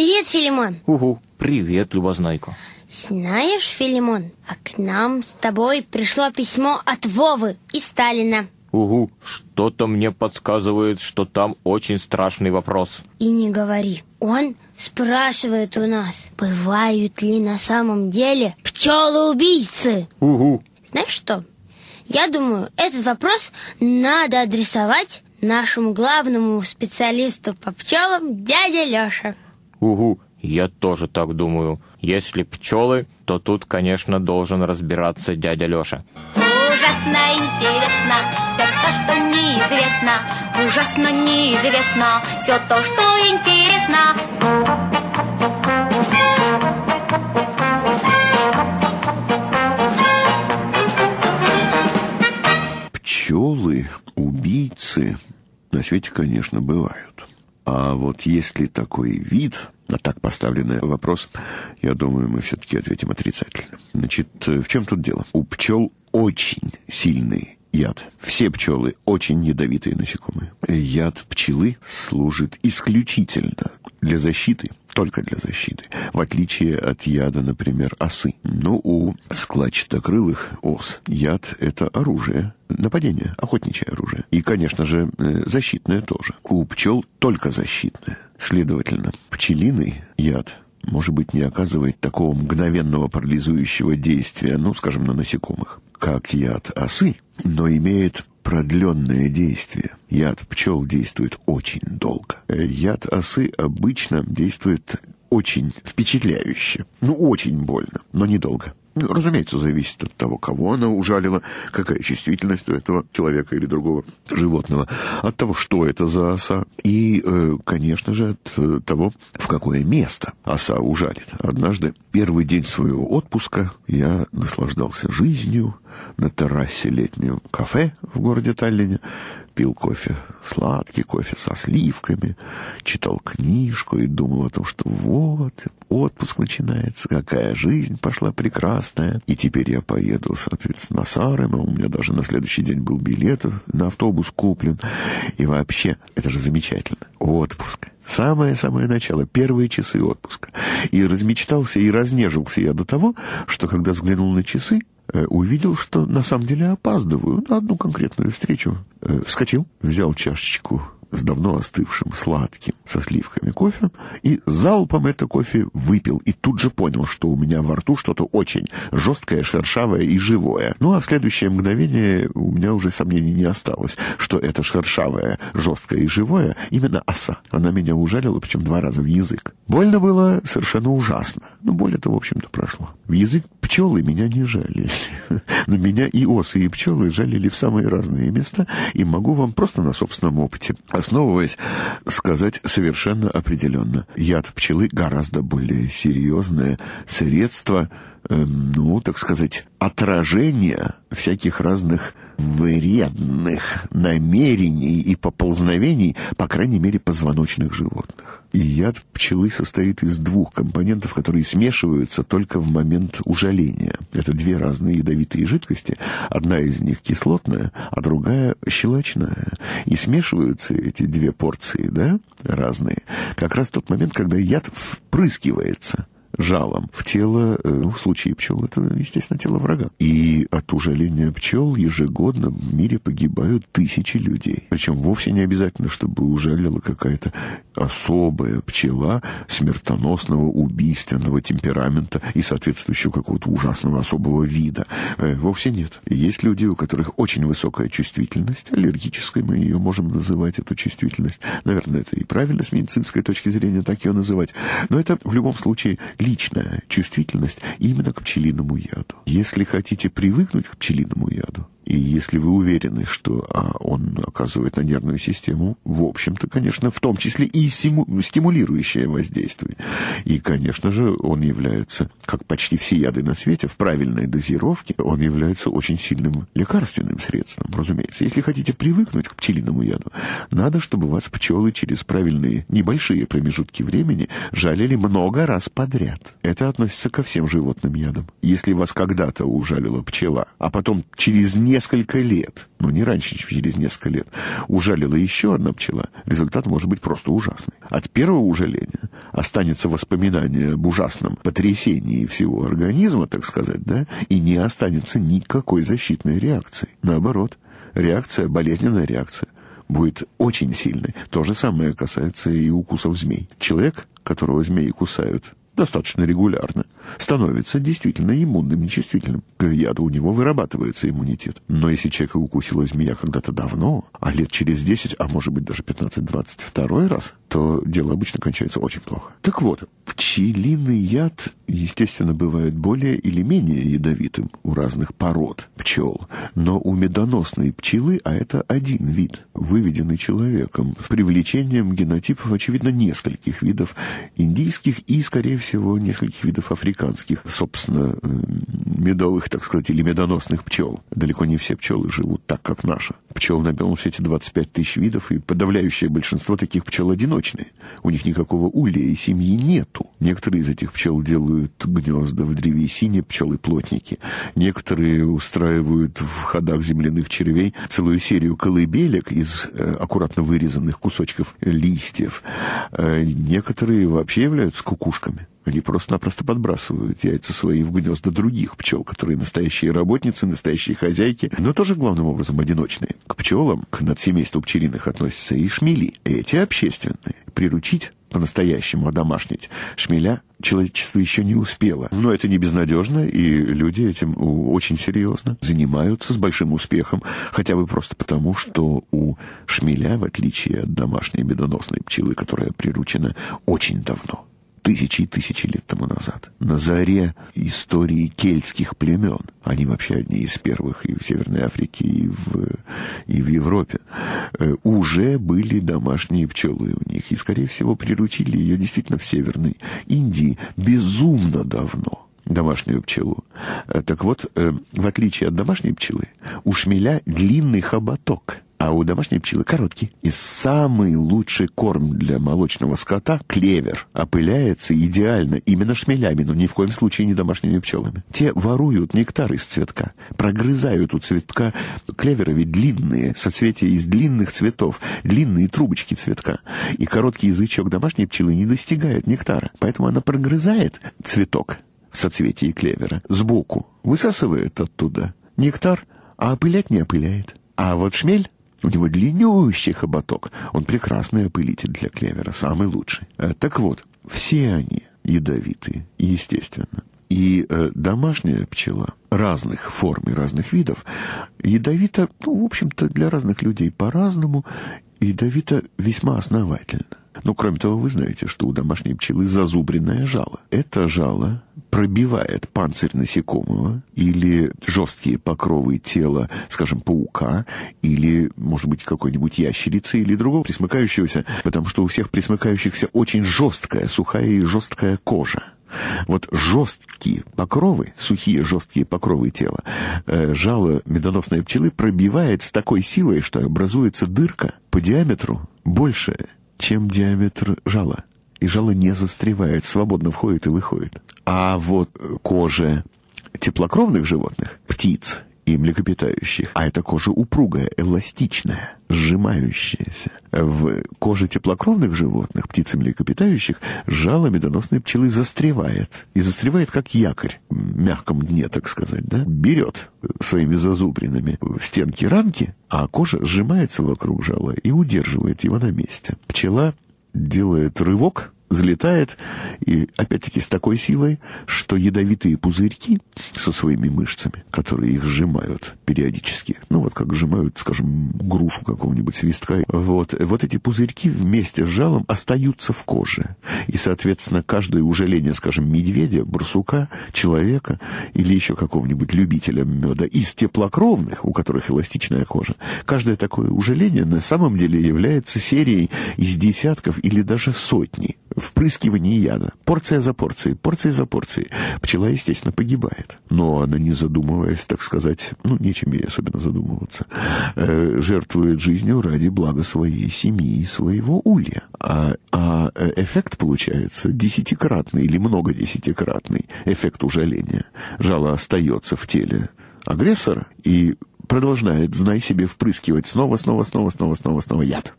Привет, Филимон. Угу, привет, Любознайка. Знаешь, Филимон, а к нам с тобой пришло письмо от Вовы и Сталина. Угу, что-то мне подсказывает, что там очень страшный вопрос. И не говори. Он спрашивает у нас, бывают ли на самом деле пчелы-убийцы. Угу. Знаешь что? Я думаю, этот вопрос надо адресовать нашему главному специалисту по пчелам, дяде Лёше. Угу, я тоже так думаю. Если пчелы, то тут, конечно, должен разбираться дядя Лёша. Ужасно интересно все то, что неизвестно. Ужасно неизвестно все то, что интересно. Пчелы, убийцы на свете, конечно, бывают. А вот есть ли такой вид, на так поставленный вопрос, я думаю, мы все-таки ответим отрицательно. Значит, в чем тут дело? У пчел очень сильный яд. Все пчелы очень ядовитые насекомые. Яд пчелы служит исключительно для защиты, только для защиты, в отличие от яда, например, осы. Но у складчатокрылых ос яд — это оружие, нападение, охотничье оружие. И, конечно же, э, защитное тоже. У пчел только защитное. Следовательно, пчелиный яд может быть, не оказывает такого мгновенного парализующего действия, ну, скажем, на насекомых, как яд осы, но имеет продленное действие. Яд пчел действует очень долго. Яд осы обычно действует очень впечатляюще. Ну, очень больно, но недолго. Ну, разумеется, зависит от того, кого она ужалила, какая чувствительность у этого человека или другого животного, от того, что это за оса, и, э, конечно же, от э, того, в какое место оса ужалит. Однажды, первый день своего отпуска, я наслаждался жизнью на террасе летнего кафе в городе Таллине, пил кофе, сладкий кофе со сливками, читал книжку и думал о том, что вот, отпуск начинается, какая жизнь пошла прекрасная. И теперь я поеду, соответственно, на Сарема, у меня даже на следующий день был билет на автобус куплен. И вообще, это же замечательно. Отпуск. Самое-самое начало, первые часы отпуска. И размечтался, и разнежился я до того, что когда взглянул на часы, увидел, что на самом деле опаздываю на одну конкретную встречу. Э, вскочил, взял чашечку с давно остывшим сладким со сливками кофе и залпом это кофе выпил и тут же понял, что у меня во рту что-то очень жесткое, шершавое и живое. Ну а в следующее мгновение у меня уже сомнений не осталось, что это шершавое, жесткое и живое именно оса. Она меня ужалила, причем два раза в язык. Больно было совершенно ужасно. Но боль это, в общем-то, прошло. В язык пчелы меня не жалили. Но меня и осы, и пчелы жалили в самые разные места, и могу вам просто на собственном опыте основываясь, сказать совершенно определенно. Яд пчелы гораздо более серьезное средство, э, ну, так сказать, отражения всяких разных вредных намерений и поползновений, по крайней мере, позвоночных животных. И яд пчелы состоит из двух компонентов, которые смешиваются только в момент ужаления. Это две разные ядовитые жидкости. Одна из них кислотная, а другая щелочная. И смешиваются эти две порции, да, разные, как раз в тот момент, когда яд впрыскивается – жалом в тело, э, ну, в случае пчел, это, естественно, тело врага. И от ужаления пчел ежегодно в мире погибают тысячи людей. Причем вовсе не обязательно, чтобы ужалила какая-то особая пчела смертоносного, убийственного темперамента и соответствующего какого-то ужасного особого вида. Э, вовсе нет. Есть люди, у которых очень высокая чувствительность, аллергическая мы ее можем называть, эту чувствительность. Наверное, это и правильно с медицинской точки зрения так ее называть. Но это в любом случае личная чувствительность именно к пчелиному яду. Если хотите привыкнуть к пчелиному яду, и если вы уверены, что а, он оказывает на нервную систему, в общем-то, конечно, в том числе и стимулирующее воздействие. И, конечно же, он является, как почти все яды на свете, в правильной дозировке, он является очень сильным лекарственным средством, разумеется. Если хотите привыкнуть к пчелиному яду, надо, чтобы вас пчелы через правильные небольшие промежутки времени жалили много раз подряд. Это относится ко всем животным ядам. Если вас когда-то ужалила пчела, а потом через несколько несколько лет, но не раньше, чем через несколько лет, ужалила еще одна пчела, результат может быть просто ужасный. От первого ужаления останется воспоминание об ужасном потрясении всего организма, так сказать, да, и не останется никакой защитной реакции. Наоборот, реакция, болезненная реакция будет очень сильной. То же самое касается и укусов змей. Человек, которого змеи кусают достаточно регулярно, становится действительно иммунным, нечувствительным к яду. У него вырабатывается иммунитет. Но если человека укусила змея когда-то давно, а лет через 10, а может быть даже 15-20 второй раз, то дело обычно кончается очень плохо. Так вот, пчелиный яд, естественно, бывает более или менее ядовитым у разных пород пчел. Но у медоносной пчелы, а это один вид, выведенный человеком, с привлечением генотипов, очевидно, нескольких видов индийских и, скорее всего, нескольких видов африканских, собственно, э, медовых, так сказать, или медоносных пчел. Далеко не все пчелы живут так, как наша. Пчел на белом свете 25 тысяч видов, и подавляющее большинство таких пчел одиночные. У них никакого улья и семьи нету. Некоторые из этих пчел делают гнезда в древесине, пчелы-плотники. Некоторые устраивают в ходах земляных червей целую серию колыбелек из э, аккуратно вырезанных кусочков листьев. Э, некоторые вообще являются кукушками. Они просто-напросто подбрасывают яйца свои в гнезда других пчел, которые настоящие работницы, настоящие хозяйки, но тоже главным образом одиночные. К пчелам, к надсемейству пчелиных относятся и шмели. Эти общественные. Приручить по-настоящему одомашнить. Шмеля человечество еще не успело. Но это не безнадежно, и люди этим очень серьезно занимаются с большим успехом, хотя бы просто потому, что у шмеля, в отличие от домашней медоносной пчелы, которая приручена очень давно, тысячи и тысячи лет тому назад, на заре истории кельтских племен, они вообще одни из первых и в Северной Африке, и в, и в Европе, э, уже были домашние пчелы у них, и, скорее всего, приручили ее действительно в Северной Индии безумно давно. Домашнюю пчелу. Э, так вот, э, в отличие от домашней пчелы, у шмеля длинный хоботок – а у домашней пчелы короткий. И самый лучший корм для молочного скота – клевер. Опыляется идеально именно шмелями, но ни в коем случае не домашними пчелами. Те воруют нектар из цветка, прогрызают у цветка. Клевера ведь длинные, соцветия из длинных цветов, длинные трубочки цветка. И короткий язычок домашней пчелы не достигает нектара. Поэтому она прогрызает цветок в соцветии клевера сбоку, высасывает оттуда нектар, а опылять не опыляет. А вот шмель у него длиннющий хоботок. Он прекрасный опылитель для клевера, самый лучший. Э, так вот, все они ядовитые, естественно. И э, домашняя пчела разных форм и разных видов ядовита, ну, в общем-то, для разных людей по-разному, ядовита весьма основательно. Ну, кроме того, вы знаете, что у домашней пчелы зазубренное жало. Это жало пробивает панцирь насекомого или жесткие покровы тела, скажем, паука, или, может быть, какой-нибудь ящерицы или другого присмыкающегося, потому что у всех присмыкающихся очень жесткая, сухая и жесткая кожа. Вот жесткие покровы, сухие жесткие покровы тела, э, жало медоносной пчелы пробивает с такой силой, что образуется дырка по диаметру больше, чем диаметр жала. И жало не застревает, свободно входит и выходит. А вот кожа теплокровных животных, птиц и млекопитающих, а эта кожа упругая, эластичная, сжимающаяся. В коже теплокровных животных, птиц и млекопитающих, жало медоносной пчелы застревает. И застревает как якорь, в мягком дне, так сказать, да? Берет своими зазубринами стенки ранки, а кожа сжимается вокруг жала и удерживает его на месте. Пчела делает рывок, взлетает, и опять-таки с такой силой, что ядовитые пузырьки со своими мышцами, которые их сжимают периодически, ну вот как сжимают, скажем, грушу какого-нибудь свистка, вот, вот эти пузырьки вместе с жалом остаются в коже. И, соответственно, каждое ужаление, скажем, медведя, барсука, человека или еще какого-нибудь любителя меда из теплокровных, у которых эластичная кожа, каждое такое ужаление на самом деле является серией из десятков или даже сотни впрыскивание яда. Порция за порцией, порция за порцией. Пчела, естественно, погибает. Но она, не задумываясь, так сказать, ну, нечем ей особенно задумываться, э, жертвует жизнью ради блага своей семьи и своего улья. А, а эффект получается десятикратный или много десятикратный эффект ужаления. Жало остается в теле агрессора и продолжает, знай себе, впрыскивать снова, снова, снова, снова, снова, снова яд.